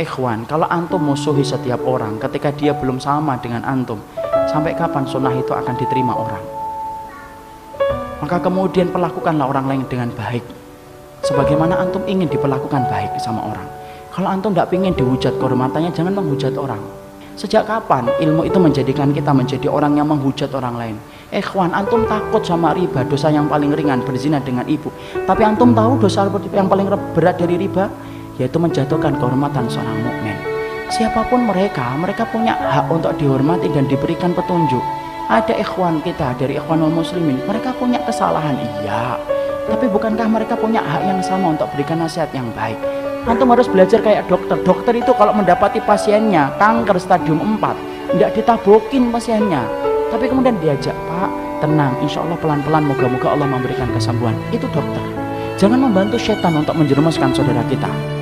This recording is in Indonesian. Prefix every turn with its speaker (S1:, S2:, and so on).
S1: Ikhwan, kalau antum musuhi setiap orang ketika dia belum sama dengan antum, sampai kapan sunnah itu akan diterima orang? Maka kemudian perlakukanlah orang lain dengan baik. Sebagaimana antum ingin diperlakukan baik sama orang. Kalau antum tidak ingin dihujat kehormatannya, jangan menghujat orang. Sejak kapan ilmu itu menjadikan kita menjadi orang yang menghujat orang lain? Ikhwan, antum takut sama riba, dosa yang paling ringan berzina dengan ibu. Tapi antum tahu dosa yang paling berat dari riba? Yaitu menjatuhkan kehormatan seorang mukmin. Siapa pun mereka, mereka punya hak untuk dihormati dan diberikan petunjuk. Ada ikhwan kita dari ikhwanul muslimin, mereka punya kesalahan, iya. Tapi bukankah mereka punya hak yang sama untuk berikan nasihat yang baik? Antum harus belajar kayak dokter. Dokter itu kalau mendapati pasiennya kanker stadium 4, tidak ditabokin pasiennya. Tapi kemudian diajak, Pak, tenang, insya Allah pelan-pelan, moga-moga Allah memberikan kesembuhan. Itu dokter. Jangan membantu setan untuk menjerumuskan saudara kita.